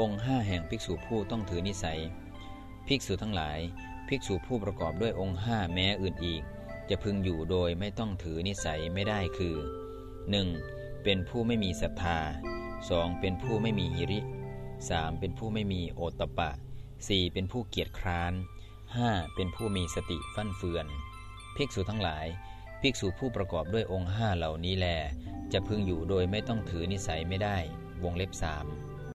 องค์ห้าแห่งภิกษุผู้ต้องถือนิสัย ภิกษุทั้งหลาย ภิกษุผู้ประกอบด้วยองค์ห้าแม้อื่นอีก จะพึงอยู่โดยไม่ต้องถือนิสัยไม่ได้คือ 1. เป็นผู้ไม่มีศรัทธา 2. เป็นผู้ไม่มีหิริ 3. เป็นผู้ไม่มีโอตตปะ 4. เป็นผู้เกียจคร้าน 5. เป็นผู้มีสติฟั่นเฟือน ภิกษุทั้งหลาย ภิกษุผู้ประกอบด้วยองค์ห้าเหล่านี้แล จะพึงอยู่โดยไม่ต้องถือนิสัยไม่ได้ วงเล็บสาม